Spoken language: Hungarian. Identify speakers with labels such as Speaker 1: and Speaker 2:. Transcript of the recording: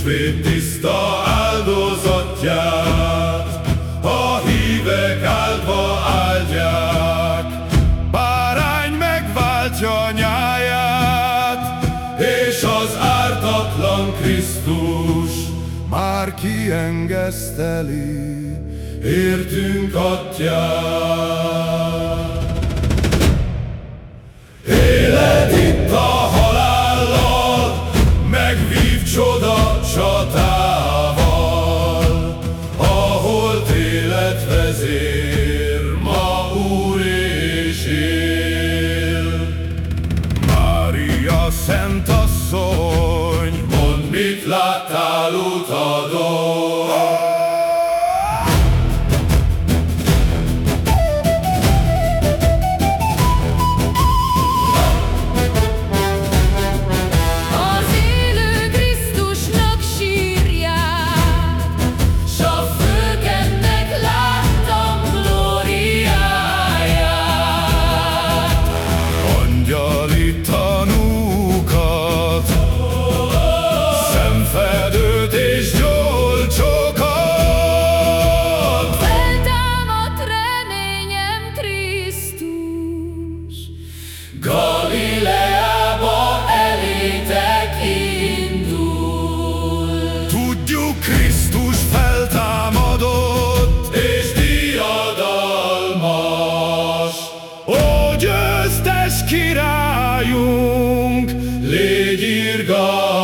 Speaker 1: Ismét tiszta áldozatját A hívek áldva áldják. Bárány megváltja nyáját És az ártatlan Krisztus Már kiengeszteli Értünk atyát. Szent asszony, mondd, mit láttál utadon, bir gaz.